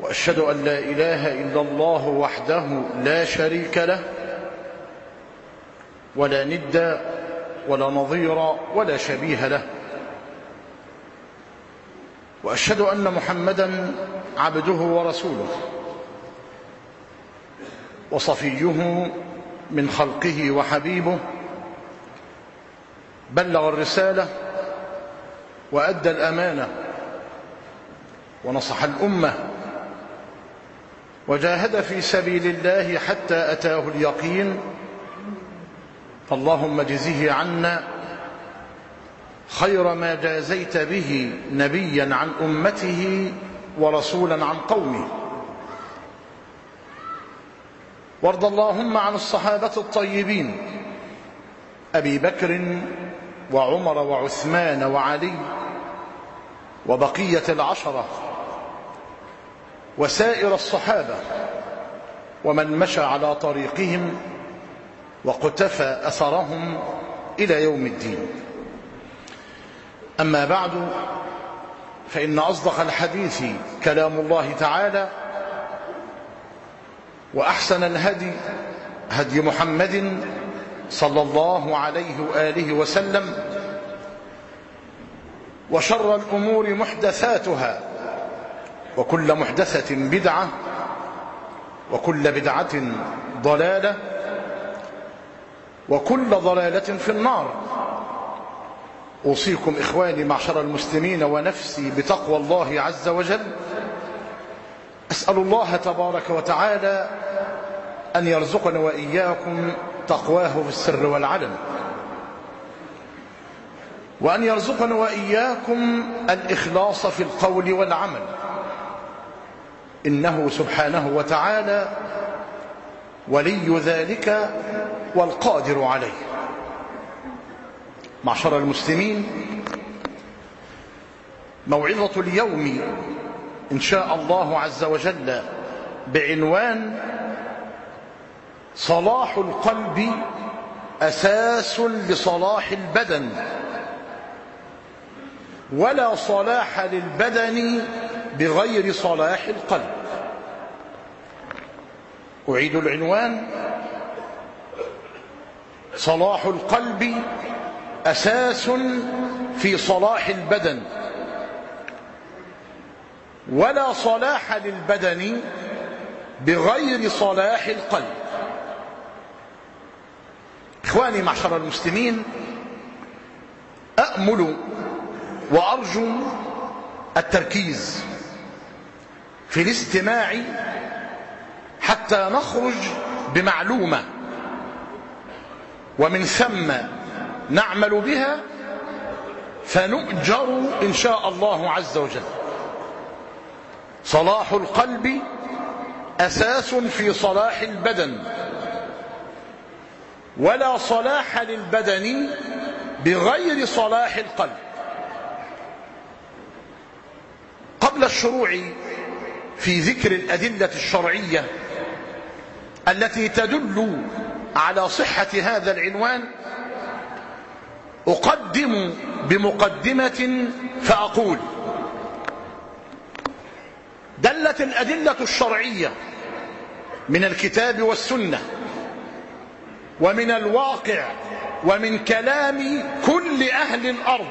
وأشهد أن لا إله إلا الله وحده لا شريك له ولا ند ولا نظير ولا شبيه له. وأشهد أن محمدا عبده ورسوله وصفيه من خلقه وحبيبه. بلغ الرسالة وأدى الأمانة ونصح الأمة وجاهد في سبيل الله حتى أتاه اليقين. فاللهم اجزه عنا خير ما جازيت به نبيا عن أمته ورسولا عن قومه. وارض اللهم عن الصحابة الطيبين أبي بكر وعمر وعثمان وعلي وبقية العشرة. وسائر الصحابة ومن مشى على طريقهم وقتفى أثرهم إلى يوم الدين. أما بعد فإن أصدق الحديث كلام الله تعالى وأحسن الهدي هدي محمد صلى الله عليه وآله وسلم وشر الأمور محدثاتها وكل محدثة بدعة وكل بدعة ضلالة وكل ضلالة في النار. أوصيكم إخواني معشر المسلمين ونفسي بتقوى الله عز وجل. أسأل الله تبارك وتعالى أن يرزقنا وإياكم تقواه في السر والعلن. وأن يرزقنا وإياكم الإخلاص في القول والعمل. إنه سبحانه وتعالى ولي ذلك والقادر عليه. معشر المسلمين موعظة اليوم إن شاء الله عز وجل بعنوان صلاح القلب أساس لصلاح البدن. ولا صلاح للبدن بغير صلاح القلب. أعيد العنوان. صلاح القلب أساس في صلاح البدن. ولا صلاح للبدن بغير صلاح القلب. إخواني معشر المسلمين امل وأرجو التركيز. في الاستماع حتى نخرج بمعلومة ومن ثم نعمل بها فنؤجر إن شاء الله عز وجل. صلاح القلب أساس في صلاح البدن ولا صلاح للبدن بغير صلاح القلب. قبل الشروع في ذكر الأدلة الشرعية التي تدل على صحة هذا العنوان أقدم بمقدمة فأقول دلت الأدلة الشرعية من الكتاب والسنة ومن الواقع ومن كلام كل أهل الأرض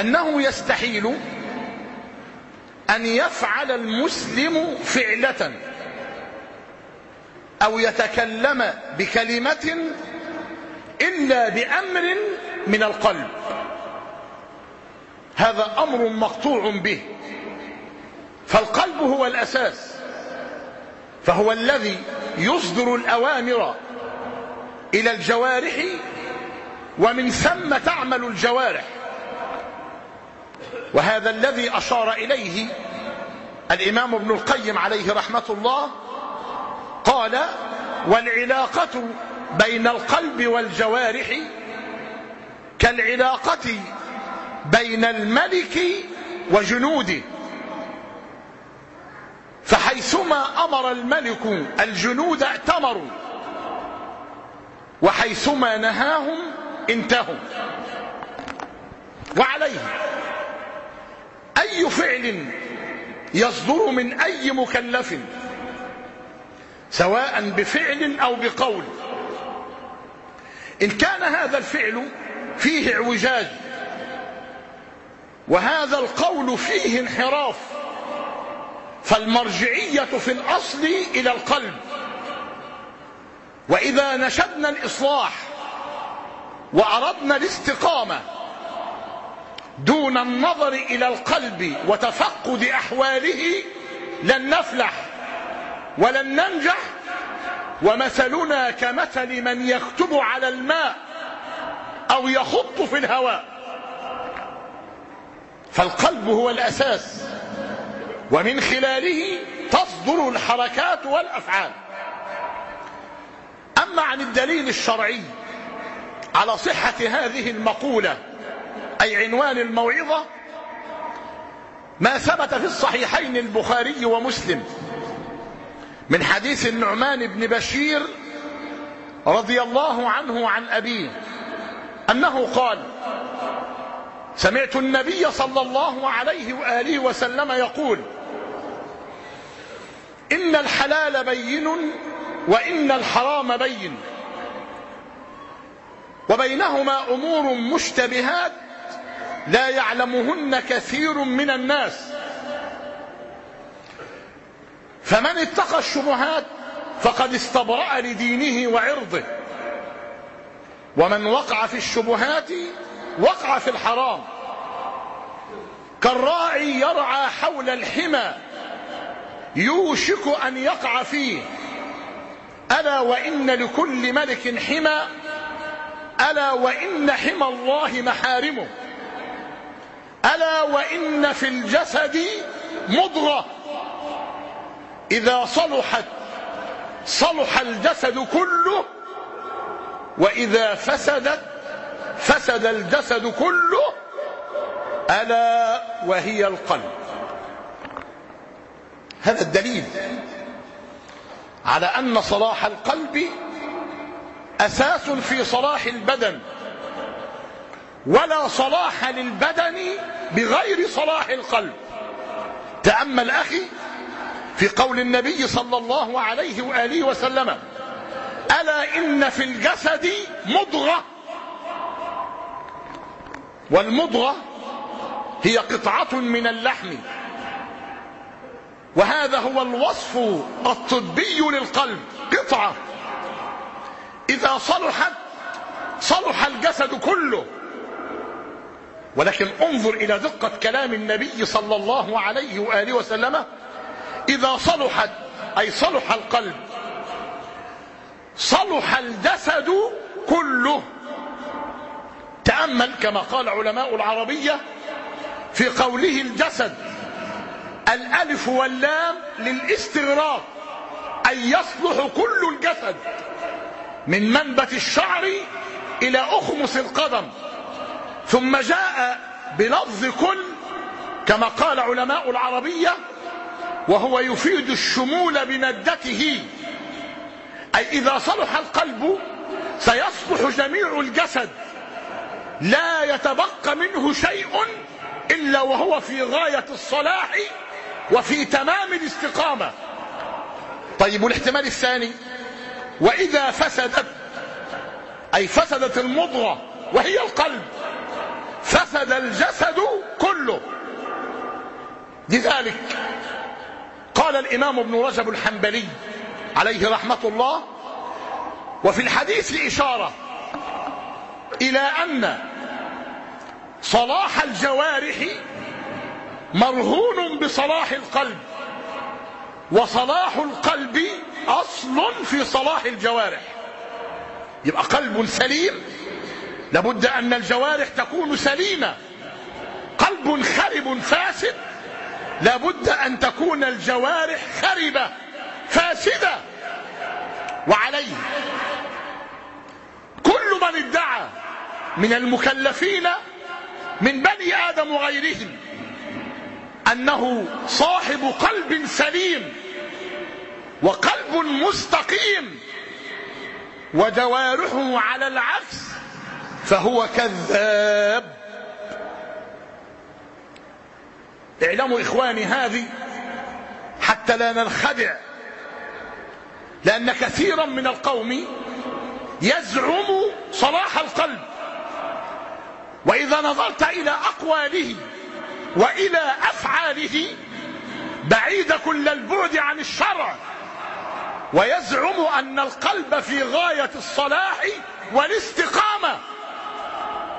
أنه يستحيل أن يفعل المسلم فعلة أو يتكلم بكلمة إلا بأمر من القلب. هذا أمر مقطوع به. فالقلب هو الأساس. فهو الذي يصدر الأوامر إلى الجوارح ومن ثم تعمل الجوارح. وهذا الذي أشار إليه الإمام ابن القيم عليه رحمة الله قال والعلاقة بين القلب والجوارح كالعلاقة بين الملك وجنوده. فحيثما أمر الملك الجنود ائتمروا وحيثما نهاهم انتهوا. وعليه أي فعل يصدر من أي مكلف؟ سواء بفعل أو بقول. إن كان هذا الفعل فيه اعوجاج وهذا القول فيه انحراف فالمرجعية في الأصل إلى القلب. وإذا نشدنا الإصلاح وأردنا الاستقامة دون النظر إلى القلب وتفقد أحواله لن نفلح ولن ننجح. ومثلنا كمثل من يكتب على الماء أو يخط في الهواء. فالقلب هو الأساس. ومن خلاله تصدر الحركات والأفعال. أما عن الدليل الشرعي على صحة هذه المقولة أي عنوان الموعظة ما ثبت في الصحيحين البخاري ومسلم. من حديث النعمان بن بشير رضي الله عنه عن أبيه أنه قال سمعت النبي صلى الله عليه وآله وسلم يقول إن الحلال بين وإن الحرام بين وبينهما أمور مشتبهات لا يعلمهن كثير من الناس. فمن اتقى الشبهات فقد استبرأ لدينه وعرضه. ومن وقع في الشبهات وقع في الحرام. كالراعي يرعى حول الحمى يوشك أن يقع فيه. ألا وإن لكل ملك حمى ألا وإن حمى الله محارمه. ألا وإن في الجسد مضغة. إذا صلحت صلح الجسد كله وإذا فسدت فسد الجسد كله ألا وهي القلب. هذا الدليل على أن صلاح القلب أساس في صلاح البدن ولا صلاح للبدن بغير صلاح القلب. تأمل أخي في قول النبي صلى الله عليه وآله وسلم ألا إن في الجسد مضغة. والمضغة هي قطعة من اللحم. وهذا هو الوصف الطبي للقلب قطعة. إذا صلحت صلح الجسد كله ولكن انظر إلى دقة كلام النبي صلى الله عليه وآله وسلم إذا صلحت أي صلح القلب. صلح الجسد كله. تأمل كما قال علماء العربية في قوله الجسد الألف واللام للاستغراق أي يصلح كل الجسد من منبت الشعر إلى أخمص القدم. ثم جاء بلفظ كل كما قال علماء العربية وهو يفيد الشمول بمادته. أي إذا صلح القلب سيصلح جميع الجسد لا يتبقى منه شيء إلا وهو في غاية الصلاح وفي تمام الاستقامة. طيب والاحتمال الثاني وإذا فسدت أي فسدت المضغة وهي القلب فسد الجسد كله. لذلك قال الإمام ابن رجب الحنبلي عليه رحمة الله وفي الحديث إشارة إلى أن صلاح الجوارح مرهون بصلاح القلب وصلاح القلب أصل في صلاح الجوارح. يبقى قلب سليم لابد أن الجوارح تكون سليمة. قلب خرب فاسد. لابد أن تكون الجوارح خربة فاسدة. وعليه. كل من ادعى من المكلفين من بني آدم وغيرهم أنه صاحب قلب سليم وقلب مستقيم وجوارحه على العكس فهو كذاب. اعلموا إخواني هذه حتى لا ننخدع لأن كثيرا من القوم يزعم صلاح القلب. وإذا نظرت إلى أقواله وإلى أفعاله بعيد كل البعد عن الشرع. ويزعم أن القلب في غاية الصلاح والاستقامة.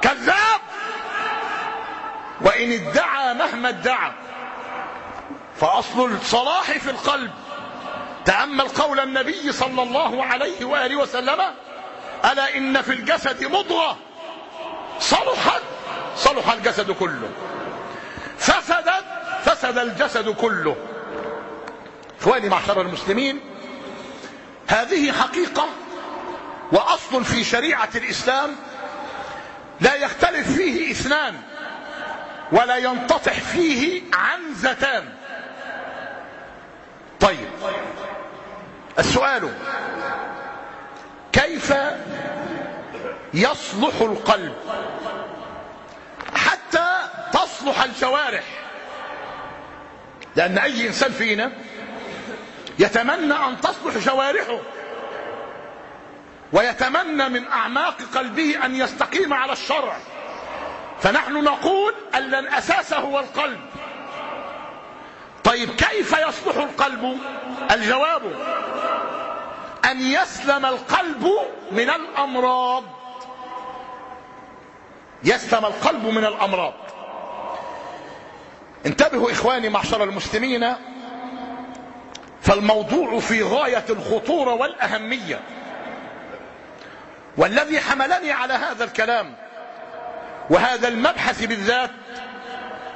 كذاب. وإن ادعى مهما ادعى. فأصل الصلاح في القلب. تأمل قول النبي صلى الله عليه وآله وسلم ألا إن في الجسد مضغة. صلحت. صلح الجسد كله. فسدت. فسد الجسد كله. إخواني معشر المسلمين هذه حقيقة وأصل في شريعة الإسلام لا يختلف فيه إثنان ولا ينتطح فيه عنزتان. طيب السؤال كيف يصلح القلب حتى تصلح الجوارح؟ لأن أي إنسان فينا يتمنى أن تصلح جوارحه. ويتمنى من أعماق قلبه أن يستقيم على الشرع. فنحن نقول أن الأساس هو القلب. طيب كيف يصلح القلب؟ الجواب أن يسلم القلب من الأمراض. يسلم القلب من الأمراض. انتبهوا إخواني معشر المسلمين فالموضوع في غاية الخطورة والأهمية. والذي حملني على هذا الكلام وهذا المبحث بالذات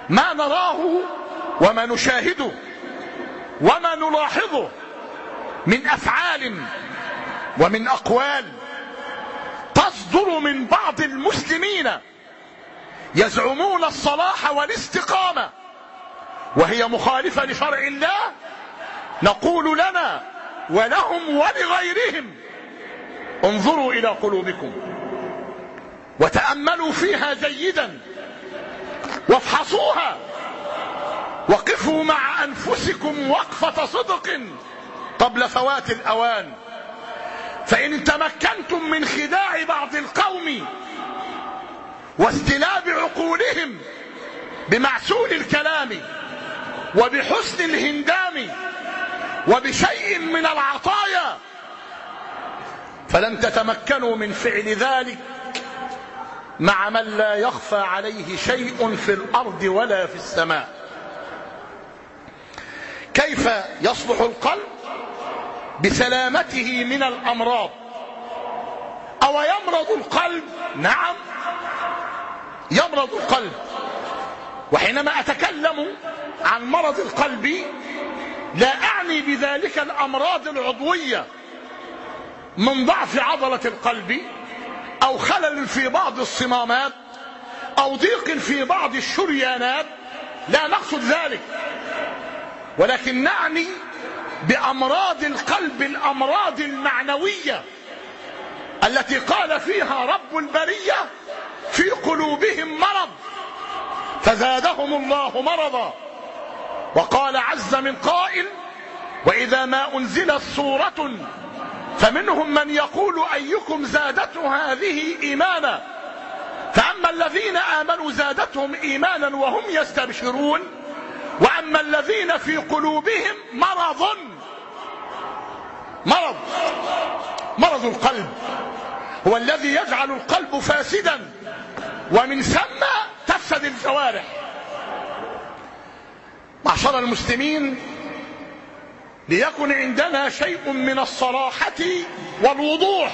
ما نراه وما نشاهده وما نلاحظه من أفعال ومن أقوال تصدر من بعض المسلمين يزعمون الصلاح والاستقامة وهي مخالفة لشرع الله نقول لنا ولهم ولغيرهم انظروا إلى قلوبكم. وتأملوا فيها جيدا. وافحصوها. وقفوا مع أنفسكم وقفة صدق قبل فوات الأوان. فإن تمكنتم من خداع بعض القوم واستلاب عقولهم بمعسول الكلام وبحسن الهندام وبشيء من العطايا فلن تتمكنوا من فعل ذلك مع من لا يخفى عليه شيء في الأرض ولا في السماء. كيف يصلح القلب؟ بسلامته من الأمراض. أو يمرض القلب؟ نعم. يمرض القلب. وحينما أتكلم عن مرض القلب لا أعني بذلك الأمراض العضوية. من ضعف عضلة القلب أو خلل في بعض الصمامات أو ضيق في بعض الشريانات لا نقصد ذلك. ولكن نعني بأمراض القلب الأمراض المعنوية التي قال فيها رب البرية في قلوبهم مرض فزادهم الله مرضا. وقال عز من قائل وإذا ما أنزلت سورة فمنهم من يقول أيكم زادته هذه إيمانا؟ فأما الذين آمنوا زادتهم إيمانا وهم يستبشرون وأما الذين في قلوبهم مرض مرض مرض القلب هو الذي يجعل القلب فاسدا ومن ثم تفسد الجوارح. معشر المسلمين ليكن عندنا شيء من الصراحة والوضوح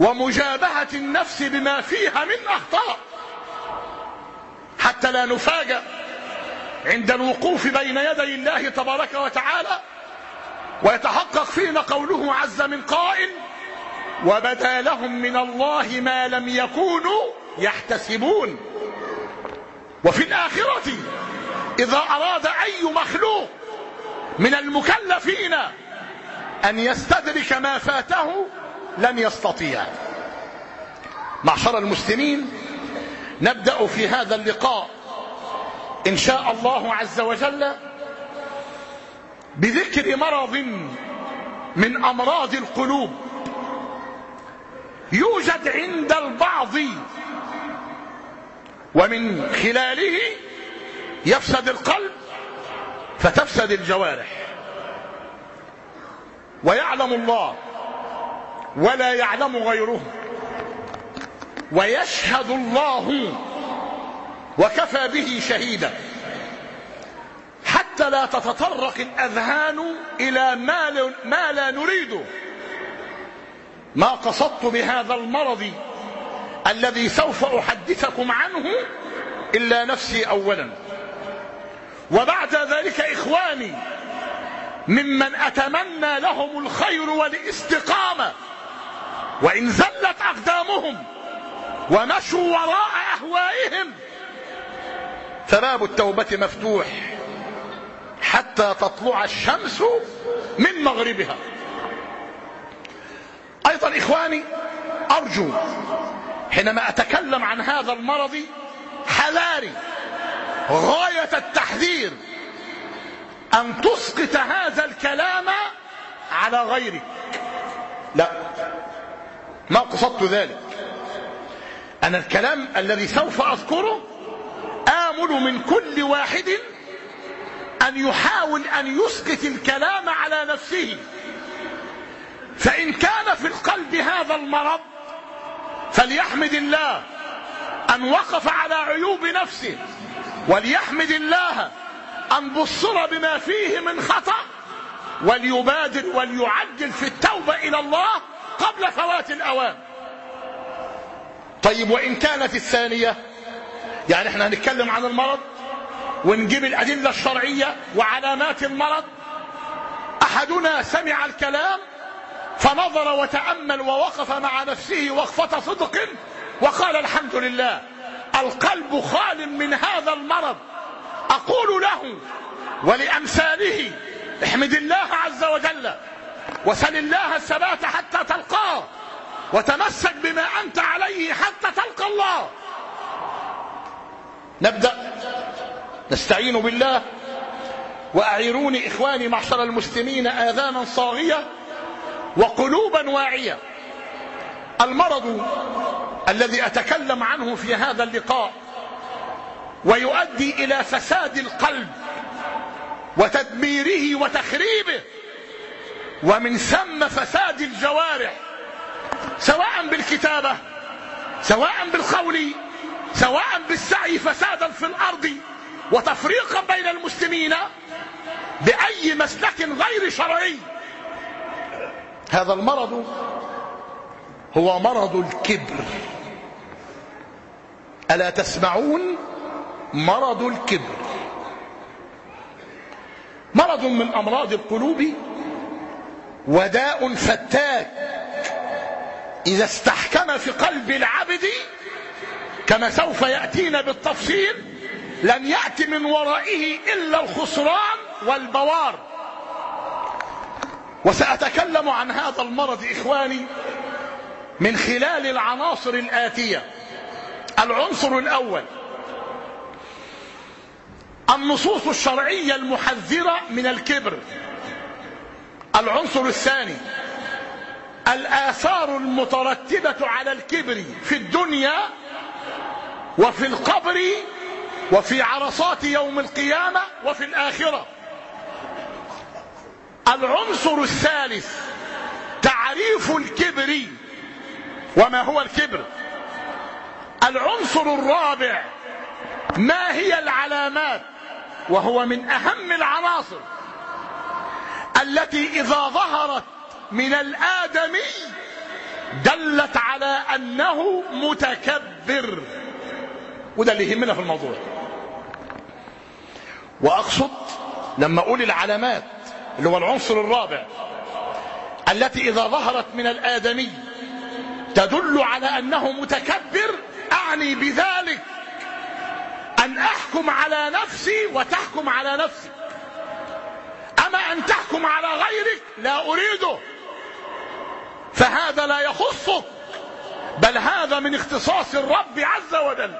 ومجابهة النفس بما فيها من أخطاء. حتى لا نفاجأ عند الوقوف بين يدي الله تبارك وتعالى ويتحقق فينا قوله عز من قائل وبدا لهم من الله ما لم يكونوا يحتسبون. وفي الآخرة إذا أراد أي مخلوق من المكلفين أن يستدرك ما فاته لن يستطيع. معشر المسلمين نبدأ في هذا اللقاء إن شاء الله عز وجل بذكر مرض من أمراض القلوب. يوجد عند البعض ومن خلاله يفسد القلب فتفسد الجوارح. ويعلم الله ولا يعلم غيره. ويشهد الله وكفى به شهيدا. حتى لا تتطرق الأذهان إلى ما, ما لا نريده ما قصدت بهذا المرض الذي سوف أحدثكم عنه إلا نفسي أولا. وبعد ذلك إخواني ممن أتمنى لهم الخير والاستقامة وإن زلت أقدامهم ومشوا وراء أهوائهم فباب التوبة مفتوح حتى تطلع الشمس من مغربها. أيضا إخواني أرجو حينما أتكلم عن هذا المرض حذاري غاية التحذير أن تسقط هذا الكلام على غيرك. لا ما قصدت ذلك. أنا الكلام الذي سوف أذكره آمل من كل واحد أن يحاول أن يسقط الكلام على نفسه. فإن كان في القلب هذا المرض فليحمد الله أن وقف على عيوب نفسه. وليحمد الله أن بصر بما فيه من خطأ وليبادر وليعجل في التوبة إلى الله قبل فوات الأوان. طيب وإن كانت الثانية؟ يعني إحنا هنتكلم عن المرض ونجيب الأدلة الشرعية وعلامات المرض. أحدنا سمع الكلام فنظر وتأمل ووقف مع نفسه وقفة صدق وقال الحمد لله. القلب خال من هذا المرض. أقول له ولأمثاله احمد الله عز وجل وسل الله الثبات حتى تلقاه وتمسك بما أنت عليه حتى تلقى الله. نبدأ. نستعين بالله. وأعيروني إخواني معشر المسلمين آذانا صاغية وقلوبا واعية. المرض الذي أتكلم عنه في هذا اللقاء ويؤدي إلى فساد القلب وتدميره وتخريبه ومن ثم فساد الجوارح سواء بالكتابة سواء بالقول سواء بالسعي فسادا في الأرض وتفريقا بين المسلمين بأي مسلك غير شرعي. هذا المرض هو مرض الكبر. ألا تسمعون مرض الكبر؟ مرض من أمراض القلوب وداء فتاك. إذا استحكم في قلب العبد كما سوف يأتينا بالتفصيل لن يأتي من ورائه إلا الخسران والبوار. وسأتكلم عن هذا المرض إخواني من خلال العناصر الآتية. العنصر الأول. النصوص الشرعية المحذرة من الكبر. العنصر الثاني. الآثار المترتبة على الكبر في الدنيا وفي القبر وفي عرصات يوم القيامة وفي الآخرة. العنصر الثالث. تعريف الكبر. وما هو الكبر؟ العنصر الرابع ما هي العلامات؟ وهو من أهم العناصر التي إذا ظهرت من الآدمي دلت على أنه متكبر. وده اللي يهمنا في الموضوع. وأقصد لما أقول العلامات اللي هو العنصر الرابع التي إذا ظهرت من الآدمي تدل على أنه متكبر أعني بذلك أن أحكم على نفسي وتحكم على نفسي أما أن تحكم على غيرك لا أريده فهذا لا يخصك بل هذا من اختصاص الرب عز وجل.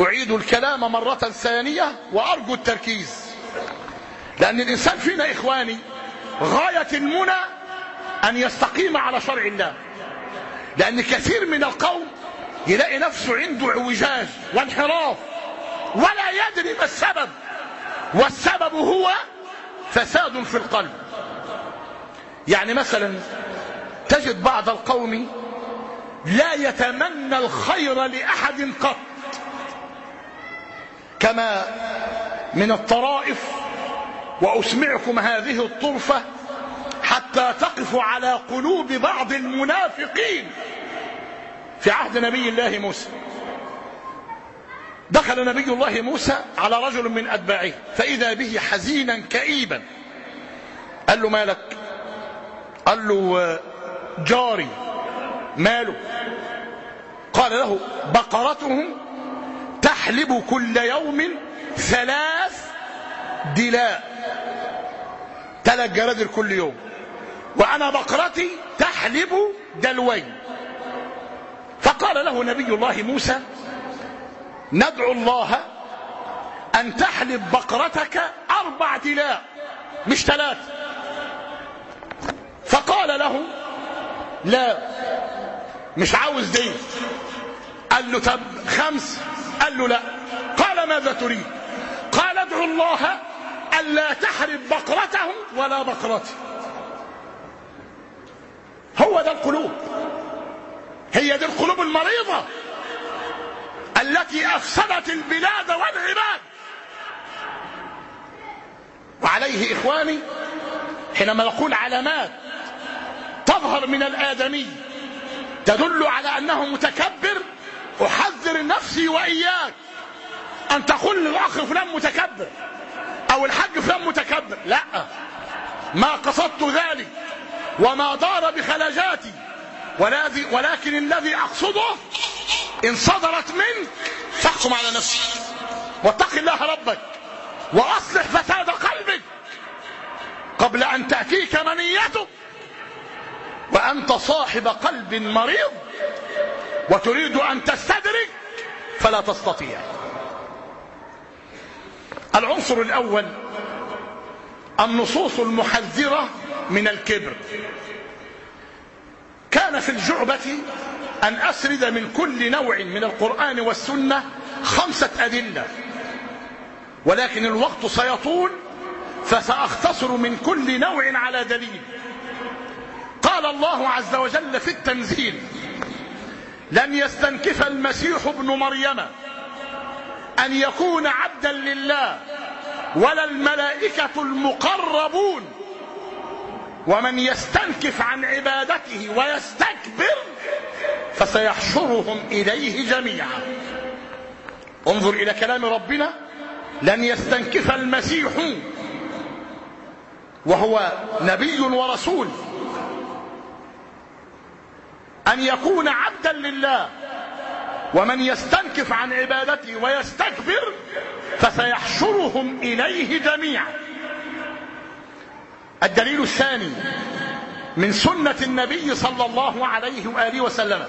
أعيد الكلام مرة ثانية وأرجو التركيز لأن الإنسان فينا إخواني غاية المنى أن يستقيم على شرع الله. لأن كثير من القوم يلاقي نفسه عنده اعوجاج وانحراف ولا يدري ما السبب. والسبب هو فساد في القلب. يعني مثلا تجد بعض القوم لا يتمنى الخير لأحد قط. كما من الطرائف وأسمعكم هذه الطرفة حتى تقف على قلوب بعض المنافقين في عهد نبي الله موسى. دخل نبي الله موسى على رجل من أتباعه فإذا به حزينا كئيبا. قال له مالك؟ قال له جاري ماله؟ قال له بقرته تحلب كل يوم ثلاث دلاء. ثلاث جرادر كل يوم. وأنا بقرتي تحلب دلوين. فقال له نبي الله موسى ندعو الله أن تحلب بقرتك أربع دلاء مش ثلاث. فقال له لا مش عاوز دي قال له طب خمس. قال له لا. قال ماذا تريد؟ قال ادعو الله ألا تحرب بقرته ولا بقرتي. هو ده القلوب. هي دي القلوب المريضة التي أفسدت البلاد والعباد. وعليه إخواني حينما نقول علامات تظهر من الآدمي تدل على أنه متكبر أحذر نفسي وإياك أن تقول للأخ فلان متكبر أو الحج فلان متكبر. لا ما قصدت ذلك. وما دار بخلجاتي. ولكن الذي أقصده إن صدرت منك فاحكم على نفسك. واتق الله ربك. وأصلح فساد قلبك. قبل أن تأتيك منيتك. وأنت صاحب قلب مريض. وتريد أن تستدرك فلا تستطيع. العنصر الأول النصوص المحذرة من الكبر. كان في الجعبة أن أسرد من كل نوع من القرآن والسنة خمسة أدلة. ولكن الوقت سيطول فسأختصر من كل نوع على دليل. قال الله عز وجل في التنزيل لن يستنكف المسيح ابن مريم أن يكون عبدا لله ولا الملائكة المقربون ومن يستنكف عن عبادته ويستكبر فسيحشرهم إليه جميعا. انظر إلى كلام ربنا. لن يستنكف المسيح وهو نبي ورسول. أن يكون عبدا لله. ومن يستنكف عن عبادته ويستكبر فسيحشرهم إليه جميعا. الدليل الثاني من سنة النبي صلى الله عليه وآله وسلم.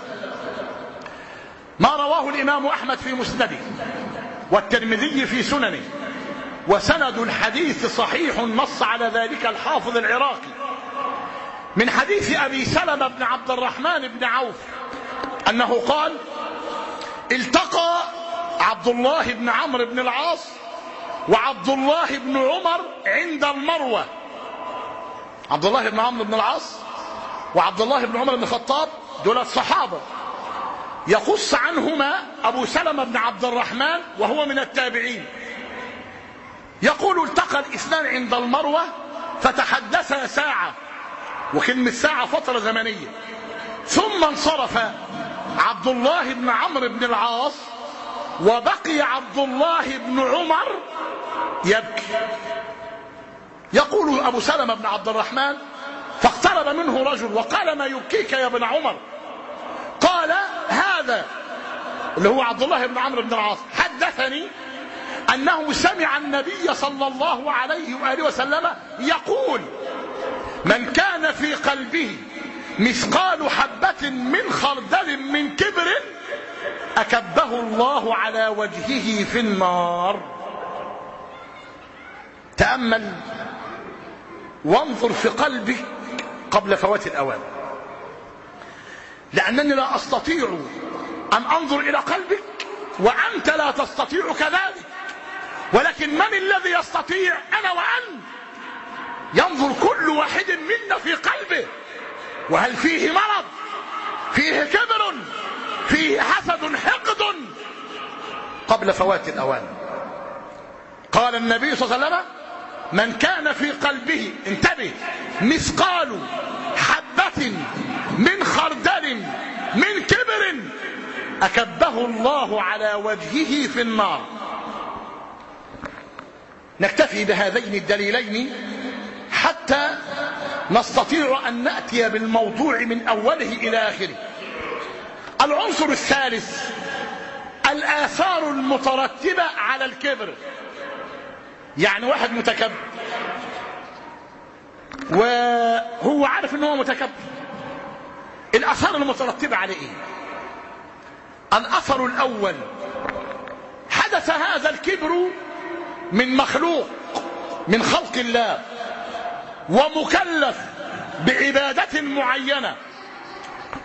ما رواه الإمام أحمد في مسنده والترمذي في سننه وسند الحديث صحيح نص على ذلك الحافظ العراقي. من حديث أبي سلمة بن عبد الرحمن بن عوف أنه قال التقى عبد الله بن عمرو بن العاص وعبد الله بن عمر عند المروة. عبد الله بن عمرو بن العاص وعبد الله بن عمر بن الخطاب دول الصحابة. يقص عنهما أبو سلمة بن عبد الرحمن وهو من التابعين. يقول التقى الاثنان عند المروة فتحدثا ساعة وكلمة ساعة فترة زمنية. ثم انصرف عبد الله بن عمرو بن العاص وبقي عبد الله بن عمر يبكي. يقول أبو سلمة بن عبد الرحمن فاقترب منه رجل وقال ما يبكيك يا ابن عمر؟ قال هذا اللي هو عبد الله بن عمرو بن العاص حدثني أنه سمع النبي صلى الله عليه وآله وسلم يقول من كان في قلبه مثقال حبة من خردل من كبر أكبه الله على وجهه في النار. تأمل وانظر في قلبك قبل فوات الأوان. لأنني لا أستطيع أن أنظر إلى قلبك وأنت لا تستطيع كذلك. ولكن من الذي يستطيع؟ أنا وأنت. ينظر كل واحد منا في قلبه. وهل فيه مرض؟ فيه كبر؟ فيه حسد حقد؟ قبل فوات الأوان. قال النبي صلى الله عليه وسلم من كان في قلبه انتبه مثقال حبة من خردل من كبر أكبه الله على وجهه في النار. نكتفي بهذين الدليلين حتى نستطيع أن نأتي بالموضوع من أوله إلى آخره. العنصر الثالث الآثار المترتبة على الكبر. يعني واحد متكبر. وهو عارف ان هو متكبر. الآثار المترتبة عليه. إيه الأثر الأول. حدث هذا الكبر من مخلوق من خلق الله. ومكلف بعبادة معينة.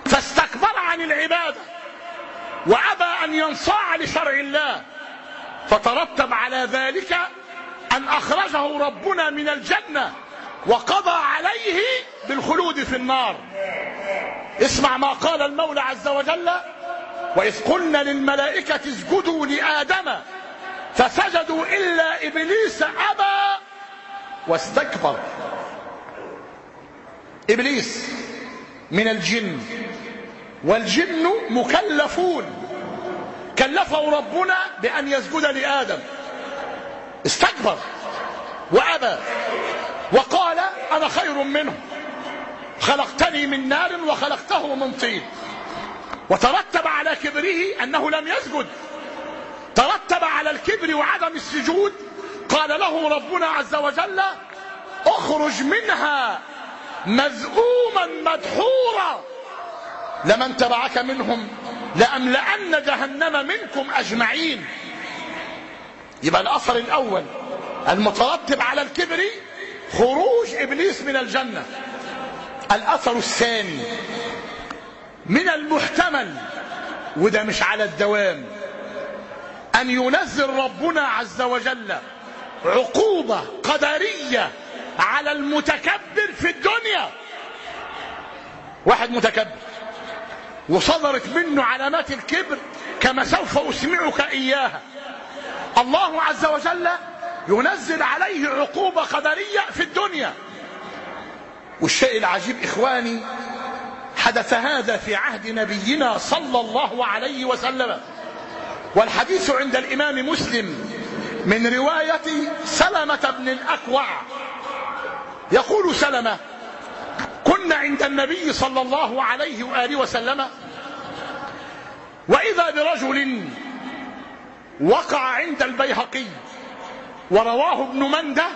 فاستكبر عن العبادة. وأبى أن ينصاع لشرع الله. فترتب على ذلك أن أخرجه ربنا من الجنة وقضى عليه بالخلود في النار. اسمع ما قال المولى عز وجل وإذ قلنا للملائكة اسجدوا لآدم فسجدوا إلا إبليس أبى واستكبر. إبليس من الجن والجن مكلفون. كلفه ربنا بأن يسجد لآدم. استكبر وأبى وقال أنا خير منه. خلقتني من نار وخلقته من طين. وترتب على كبره أنه لم يسجد. ترتب على الكبر وعدم السجود. قال له ربنا عز وجل اخرج منها مذءوما مدحورا. لمن تبعك منهم لأملأن جهنم منكم أجمعين. يبقى الأثر الأول المترتب على الكبر خروج إبليس من الجنة. الأثر الثاني من المحتمل وده مش على الدوام أن ينزل ربنا عز وجل عقوبة قدرية على المتكبر في الدنيا. واحد متكبر وصدرت منه علامات الكبر كما سوف أسمعك إياها. الله عز وجل ينزل عليه عقوبة قدرية في الدنيا. والشيء العجيب إخواني حدث هذا في عهد نبينا صلى الله عليه وسلم. والحديث عند الإمام مسلم من رواية سلمة بن الأكوع. يقول سلمة كنا عند النبي صلى الله عليه وآله وسلم وإذا برجل وقع عند البيهقي. ورواه ابن مندة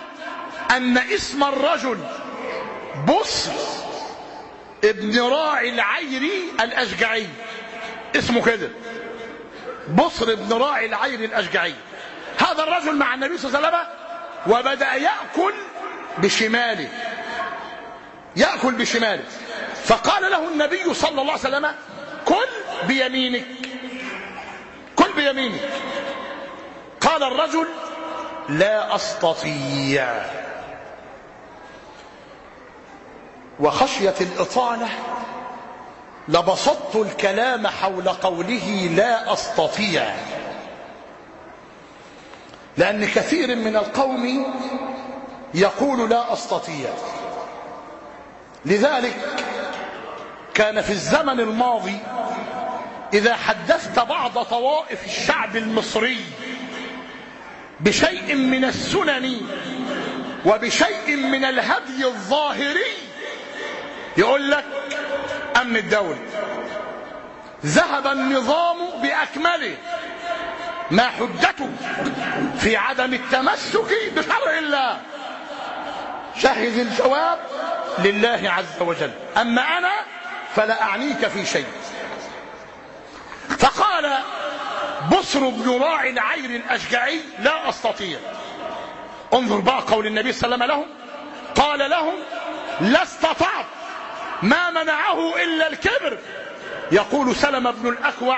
أن اسم الرجل بصر ابن راعي العيري الأشجعي. اسمه كده. بصر ابن راعي العيري الأشجعي. هذا الرجل مع النبي صلى الله عليه وسلم وبدأ يأكل بشماله. يأكل بشماله. فقال له النبي صلى الله عليه وسلم كل بيمينك. كل بيمينك. قال الرجل لا أستطيع. وخشية الإطالة لبسطت الكلام حول قوله لا أستطيع. لأن كثير من القوم يقول لا أستطيع. لذلك كان في الزمن الماضي إذا حدثت بعض طوائف الشعب المصري بشيء من السنن وبشيء من الهدي الظاهري. يقول لك أمن الدولة. ذهب النظام بأكمله. ما حجته في عدم التمسك بشرع الله. شهد الجواب لله عز وجل. أما أنا فلا أعنيك في شيء. فقال بصر بن راعي العير الأشجعي لا أستطيع. انظر بقى قول النبي صلى الله عليه وسلم لهم. قال لهم لا استطعت. ما منعه إلا الكبر. يقول سلم بن الأكوع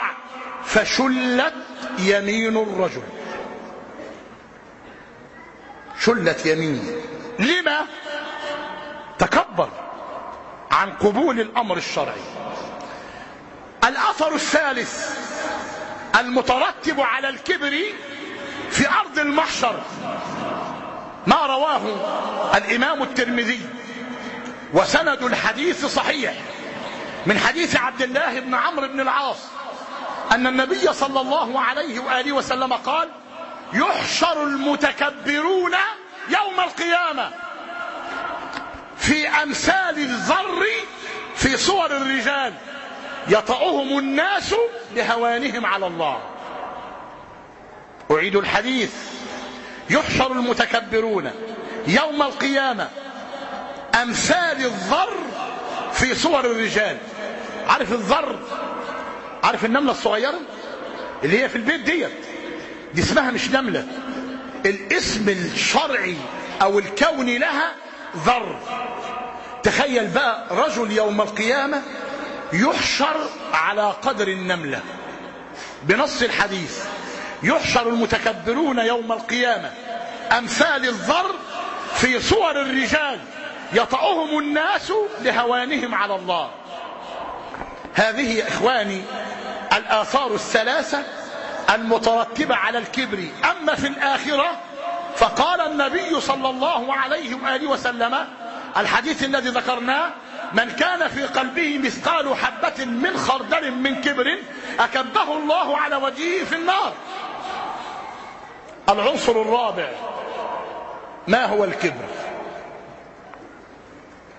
فشلت يمين الرجل. شلت يمينه لما؟ تكبر عن قبول الأمر الشرعي. الأثر الثالث المترتب على الكبر في أرض المحشر. ما رواه الإمام الترمذي. وسند الحديث صحيح. من حديث عبد الله بن عمرو بن العاص. أن النبي صلى الله عليه وآله وسلم قال يحشر المتكبرون يوم القيامة. في أمثال الذر في صور الرجال. يطأهم الناس بهوانهم على الله. أعيد الحديث. يحشر المتكبرون يوم القيامة أمثال الذر في صور الرجال. عارف الذر عارف النملة الصغيرة؟ اللي هي في البيت ديت. دي اسمها مش نملة. الاسم الشرعي أو الكوني لها ذر تخيل بقى رجل يوم القيامة يحشر على قدر النملة. بنص الحديث. يحشر المتكبرون يوم القيامة. أمثال الذر في صور الرجال. يطأهم الناس لهوانهم على الله. هذه يا إخواني الآثار الثلاثة المترتبة على الكبر. أما في الآخرة فقال النبي صلى الله عليه وآله وسلم الحديث الذي ذكرناه من كان في قلبه مثقال حبة من خردل من كبر أكبه الله على وجهه في النار. العنصر الرابع ما هو الكبر؟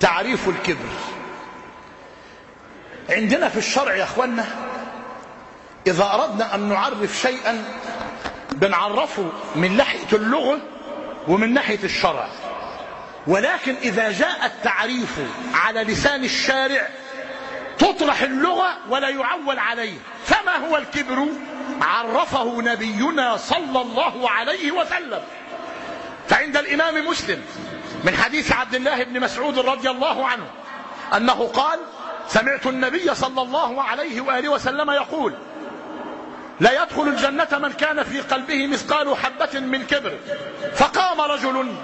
تعريف الكبر. عندنا في الشرع يا أخوانا إذا أردنا أن نعرف شيئا بنعرفه من ناحية اللغة ومن ناحية الشرع. ولكن إذا جاء التعريف على لسان الشارع تطرح اللغة ولا يعول عليه. فما هو الكبر؟ عرفه نبينا صلى الله عليه وسلم. فعند الإمام مسلم من حديث عبد الله بن مسعود رضي الله عنه أنه قال سمعت النبي صلى الله عليه وآله وسلم يقول لا يدخل الجنة من كان في قلبه مثقال حبة من كبر. فقام رجل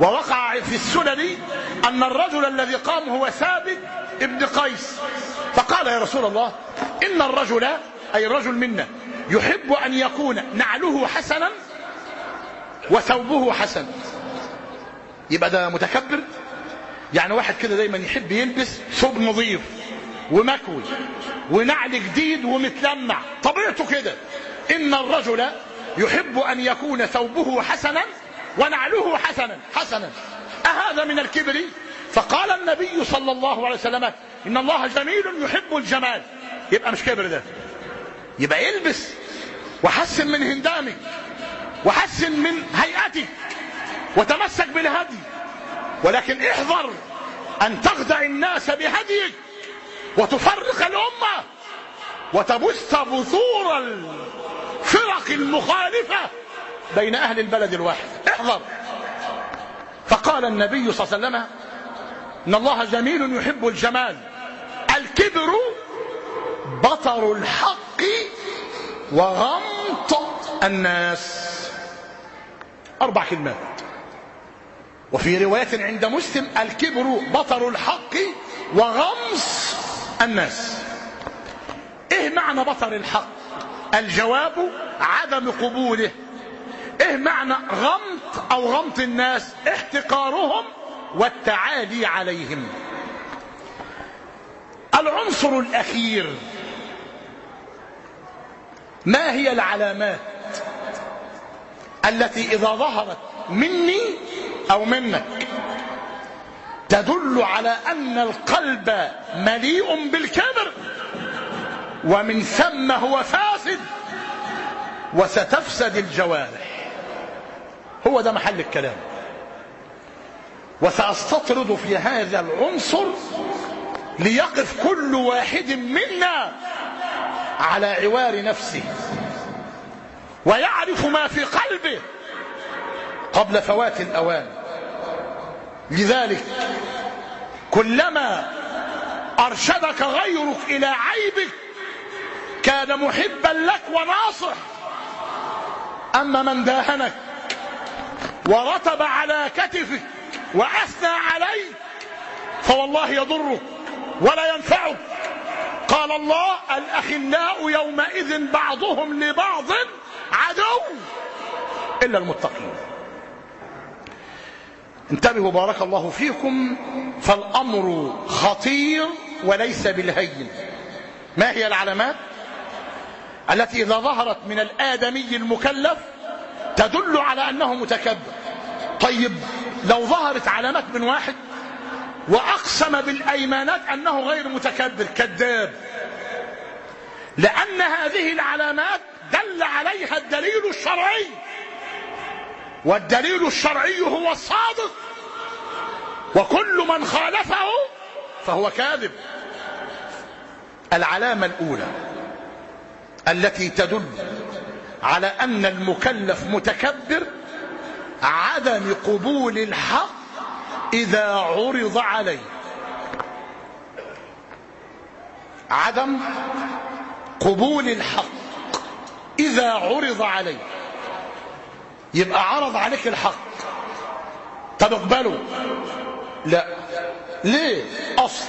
ووقع في السنن أن الرجل الذي قام هو ثابت ابن قيس. فقال يا رسول الله إن الرجل أي الرجل منا يحب أن يكون نعله حسنا وثوبه حسن. يبقى ده متكبر؟ يعني واحد كده دايما يحب يلبس ثوب نظيف ومكوي ونعل جديد ومتلمع. طبيعته كده. إن الرجل يحب أن يكون ثوبه حسنا ونعله حسنا حسنا. أهذا من الكبر؟ فقال النبي صلى الله عليه وسلم إن الله جميل يحب الجمال. يبقى مش كبر ده. يبقى يلبس وحسن من هندامك وحسن من هيئتك وتمسك بالهدي. ولكن احذر أن تخدع الناس بهديك وتفرق الأمة وتبث بثور الفرق المخالفة. بين أهل البلد الواحد. احذر. فقال النبي صلى الله عليه وسلم إن الله جميل يحب الجمال. الكبر بطر الحق وغمط الناس. أربع كلمات. وفي رواية عند مسلم الكبر بطر الحق وغمص الناس. إيه معنى بطر الحق؟ الجواب عدم قبوله. إيه معنى غمط أو غمط الناس؟ احتقارهم والتعالي عليهم. العنصر الأخير ما هي العلامات التي إذا ظهرت مني أو منك تدل على أن القلب مليء بالكبر ومن ثم هو فاسد وستفسد الجوارح. هو ده محل الكلام. وسأستطرد في هذا العنصر ليقف كل واحد منا على عوار نفسه ويعرف ما في قلبه قبل فوات الأوان. لذلك كلما أرشدك غيرك إلى عيبك كان محبا لك وناصح. أما من داهنك ورتب على كتفك وأثنى عليك فوالله يضرك ولا ينفعك قال الله الأخلاء يومئذ بعضهم لبعض عدو إلا المتقين. انتبهوا بارك الله فيكم فالأمر خطير وليس بالهين. ما هي العلامات؟ التي إذا ظهرت من الآدمي المكلف تدل على أنه متكبر. طيب لو ظهرت علامات من واحد وأقسم بالأيمانات أنه غير متكبر كذاب. لأن هذه العلامات دل عليها الدليل الشرعي. والدليل الشرعي هو الصادق. وكل من خالفه فهو كاذب. العلامة الأولى التي تدل على أن المكلف متكبر عدم قبول الحق إذا عرض عليه. عدم قبول الحق إذا عرض عليه. يبقى عرض عليك الحق. طب اقبله. لا. ليه؟ أصل.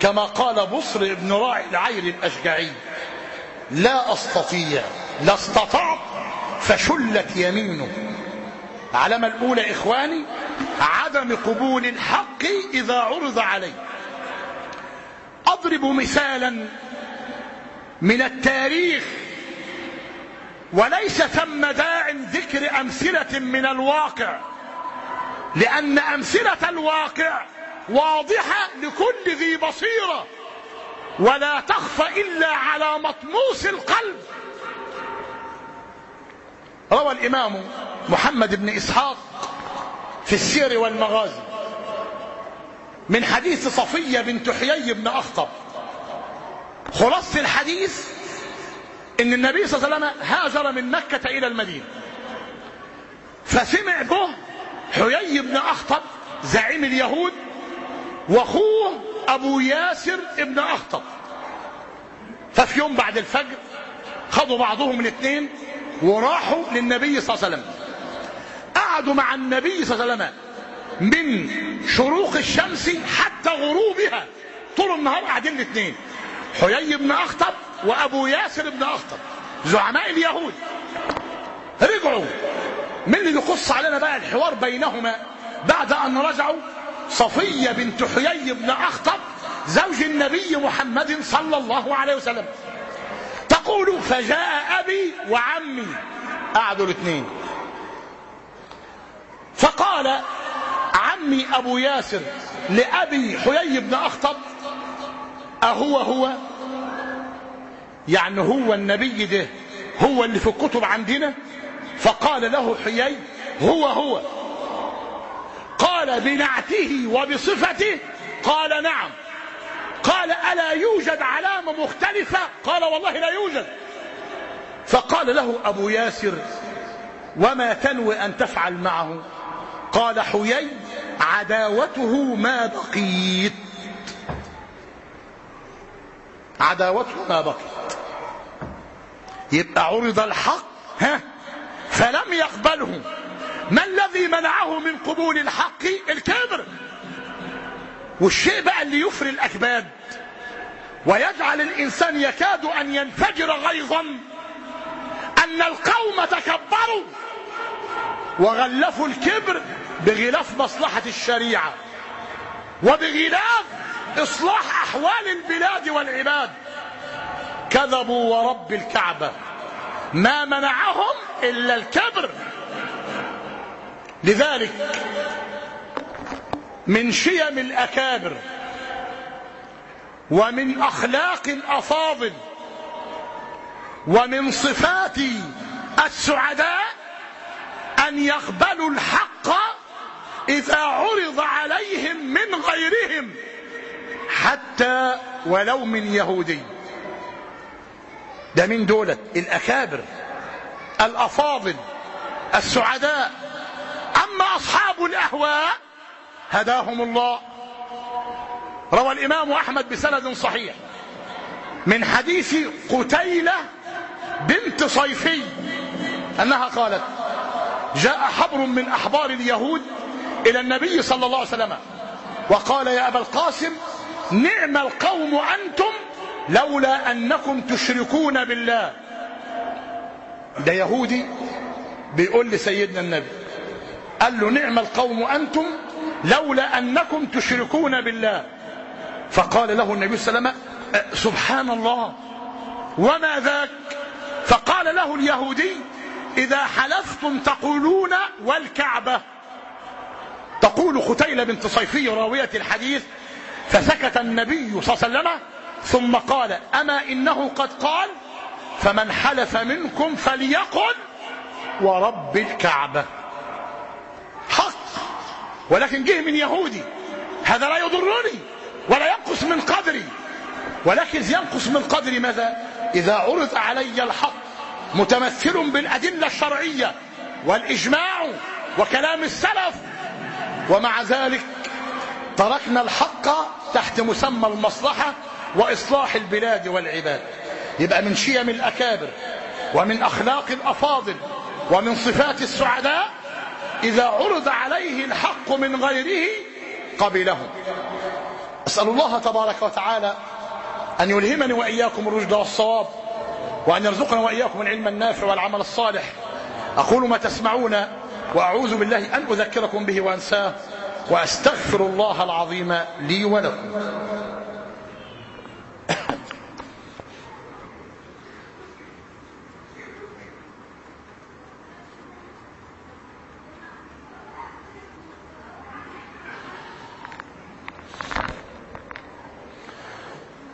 كما قال بصر بن راعي العير الأشجعي. لا أستطيع لا استطعت فشلت يمينه. العلامة الأولى إخواني عدم قبول الحق إذا عرض عليه. أضرب مثالا من التاريخ وليس ثم داع ذكر أمثلة من الواقع لأن أمثلة الواقع واضحة لكل ذي بصيرة. ولا تخفى إلا على مطموس القلب. روى الإمام محمد بن إسحاق في السير والمغازي من حديث صفية بنت حيي بن أخطب. خلاصة الحديث إن النبي صلى الله عليه وسلم هاجر من مكة إلى المدينة. فسمع به حيي بن أخطب زعيم اليهود وأخوه أبو ياسر ابن أخطب. ففي يوم بعد الفجر خدوا بعضهم الاثنين وراحوا للنبي صلى الله عليه وسلم. قعدوا مع النبي صلى الله عليه وسلم من شروق الشمس حتى غروبها. طول النهار قاعدين الاثنين. حيي بن أخطب وأبو ياسر بن أخطب. زعماء اليهود. رجعوا. من اللي يقص علينا بقى الحوار بينهما بعد أن رجعوا؟ صفية بنت حيي بن أخطب زوج النبي محمد صلى الله عليه وسلم. تقول فجاء أبي وعمي. قعدوا الاثنين. فقال عمي أبو ياسر لأبي حيي بن أخطب أهو هو؟ يعني هو النبي ده هو اللي في الكتب عندنا؟ فقال له حيي هو هو. قال بنعته وبصفته؟ قال نعم. قال ألا يوجد علامة مختلفة؟ قال والله لا يوجد. فقال له أبو ياسر وما تنوي أن تفعل معه؟ قال حيي عداوته ما بقيت. عداوته ما بقيت. يبقى عرض الحق ها؟ فلم يقبله. ما الذي منعه من قبول الحق؟ الكبر. والشيء بقى اللي يفري الأكباد ويجعل الإنسان يكاد أن ينفجر غيظا أن القوم تكبروا وغلفوا الكبر بغلاف مصلحة الشريعة وبغلاف إصلاح أحوال البلاد والعباد. كذبوا ورب الكعبة ما منعهم إلا الكبر. لذلك من شيم الأكابر ومن أخلاق الأفاضل ومن صفات السعداء أن يقبلوا الحق إذا عرض عليهم من غيرهم حتى ولو من يهودي. ده من دولة الأكابر الأفاضل السعداء. أما أصحاب الأهواء هداهم الله. روى الإمام أحمد بسند صحيح. من حديث قتيلة بنت صيفي أنها قالت جاء حبر من أحبار اليهود إلى النبي صلى الله عليه وسلم وقال يا أبا القاسم نعم القوم أنتم لولا أنكم تشركون بالله. ده يهودي بيقول لسيدنا النبي قال له نعم القوم أنتم لولا أنكم تشركون بالله. فقال له النبي صلى الله عليه وسلم سبحان الله وما ذاك؟ فقال له اليهودي إذا حلفتم تقولون والكعبة. تقول قتيلة بنت صيفي راوية الحديث فسكت النبي صلى الله عليه وسلم ثم قال أما إنه قد قال فمن حلف منكم فليقل ورب الكعبة. ولكن جه من يهودي. هذا لا يضرني ولا ينقص من قدري. ولكن ينقص من قدري ماذا؟ إذا عرض علي الحق متمثل بالأدلة الشرعية والإجماع وكلام السلف. ومع ذلك تركنا الحق تحت مسمى المصلحة وإصلاح البلاد والعباد. يبقى من شيم الأكابر ومن أخلاق الأفاضل ومن صفات السعداء إذا عرض عليه الحق من غيره قبله أسأل الله تبارك وتعالى أن يلهمني وإياكم الرشد والصواب وأن يرزقنا وإياكم العلم النافع والعمل الصالح. أقول ما تسمعون وأعوذ بالله أن أذكركم به وأنساه وأستغفر الله العظيم لي ولكم.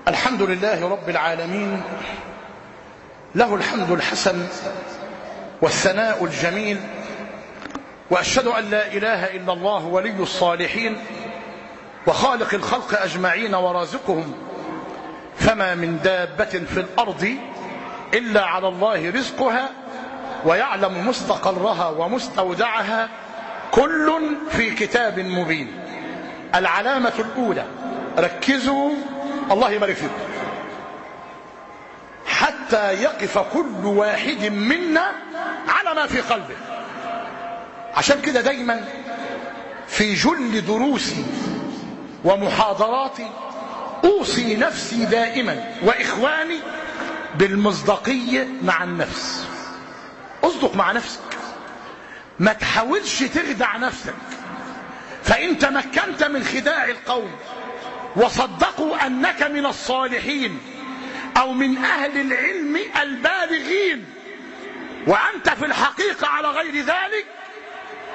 الحمد لله رب العالمين له الحمد الحسن والثناء الجميل وأشهد أن لا إله إلا الله ولي الصالحين وخالق الخلق أجمعين ورازقهم فما من دابة في الأرض إلا على الله رزقها ويعلم مستقرها ومستودعها كل في كتاب مبين. العلامة الأولى ركزوا الله يبارك فيكم حتى يقف كل واحد منا على ما في قلبه. عشان كده دايما في جل دروسي ومحاضراتي أوصي نفسي دائما وإخواني بالمصداقية مع النفس. اصدق مع نفسك. ما تحاولش تخدع نفسك. فإن تمكنت من خداع القوم وصدقوا أنك من الصالحين أو من أهل العلم البالغين. وأنت في الحقيقة على غير ذلك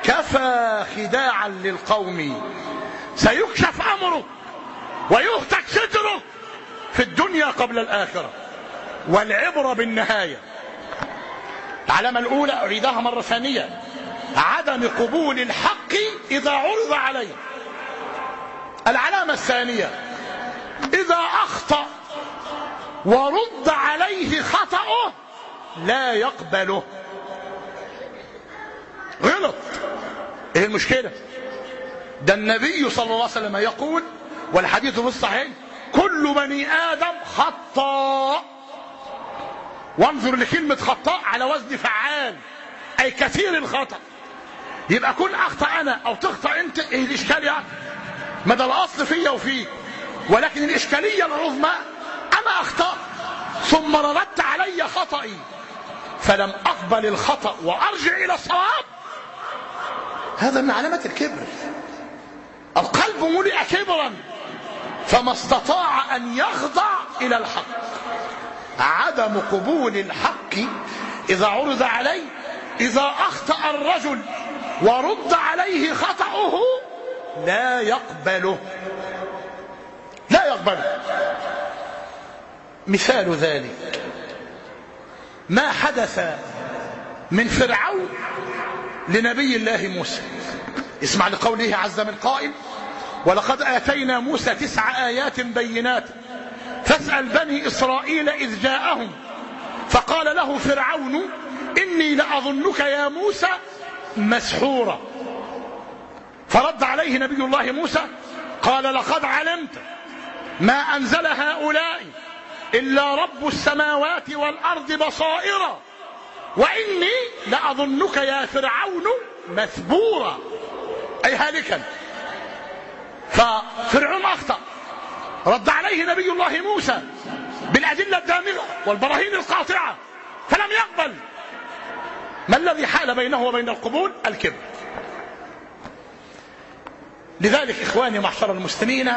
كفى خداعا للقوم. سيكشف أمرك ويهتك سترك في الدنيا قبل الآخرة. والعبره بالنهاية. العلامة الأولى أعيدها مرة ثانية. عدم قبول الحق إذا عرض عليه. العلامة الثانية. إذا أخطأ ورد عليه خطأه لا يقبله. غلط. إيه المشكلة؟ ده النبي صلى الله عليه وسلم يقول والحديث في الصحيح كل بني آدم خطاء. وانظر لكلمة خطاء على وزن فعال أي كثير الخطأ. يبقى كل أخطأ أنا أو تخطأ أنت إيه الإشكال يعني ما ده الأصل فيا وفيك ولكن الإشكالية العظمى أنا اخطات ثم رددت علي خطئي فلم أقبل الخطأ وأرجع إلى الصواب. هذا من علامة الكبر. القلب ملئ كبرا فما استطاع أن يخضع إلى الحق. عدم قبول الحق إذا عرض عليه إذا أخطأ الرجل ورد عليه خطأه لا يقبله. لا يقبله. مثال ذلك. ما حدث من فرعون لنبي الله موسى. اسمع لقوله عز من قائل ولقد آتينا موسى تسع آيات بينات فاسأل بني إسرائيل إذ جاءهم فقال له فرعون إني لأظنك يا موسى مسحورا. فرد عليه نبي الله موسى قال لقد علمت ما أنزل هؤلاء إلا رب السماوات والأرض بصائرا وإني لأظنك يا فرعون مثبورا. أي هالكا. ففرعون أخطأ. رد عليه نبي الله موسى بالأدلة الدامغة والبراهين القاطعة فلم يقبل. ما الذي حال بينه وبين القبول الكبر. لذلك إخواني معشر المسلمين